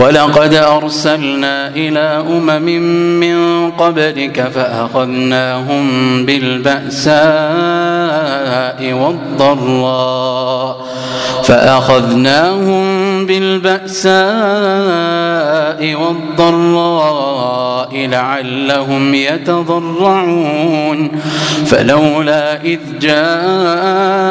ولقد أرسلنا إلى أمم من قبلك فأخذناهم بالبأساء والضراء فأخذناهم بالبأساء والضراء لعلهم يتضرعون فلولا إذ جاءهم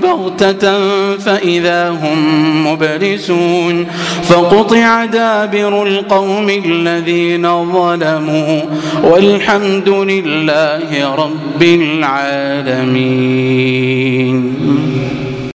بغتة فإذا هم مبلسون فقطع دابر القوم الذين ظلموا والحمد لله رب العالمين